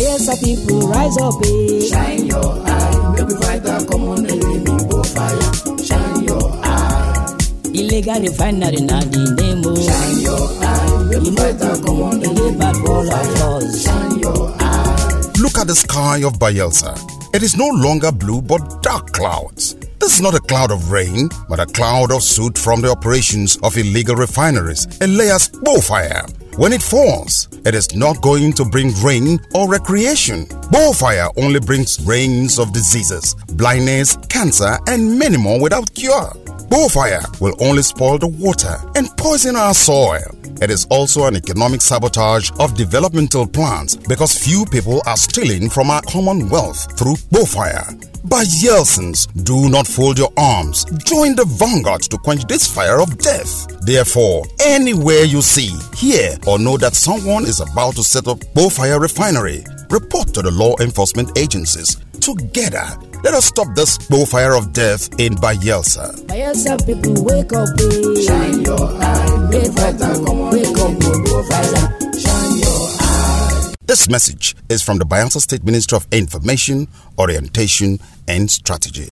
Bayelsa people rise up, eh. Shine your eye, make we fight our common enemy, go fire. Shine your eye, Illegal refinery na the name, oh. shine your eye, make we fight our common e enemy, bad for all of shine your eye. Look at the sky of Bayelsa. It is no longer blue but dark clouds. This is not a cloud of rain, but a cloud of soot from the operations of illegal refineries, alias fire. When it falls, it is not going to bring rain or recreation. fire only brings rains of diseases, blindness, cancer, and many more without cure. fire will only spoil the water and poison our soil. It is also an economic sabotage of developmental plans because few people are stealing from our commonwealth through fire. Bayelsans, do not fold your arms. Join the vanguard to quench this fire of death. Therefore, anywhere you see, hear, or know that someone is about to set up Kpofire Refinery, report to the law enforcement agencies. Together, let us stop this Kpofire of death in Bayelsa. Bayelsa people wake up, eh. Shine your eye, This message is from the Bayelsa State Ministry of Information, Orientation, and Strategy.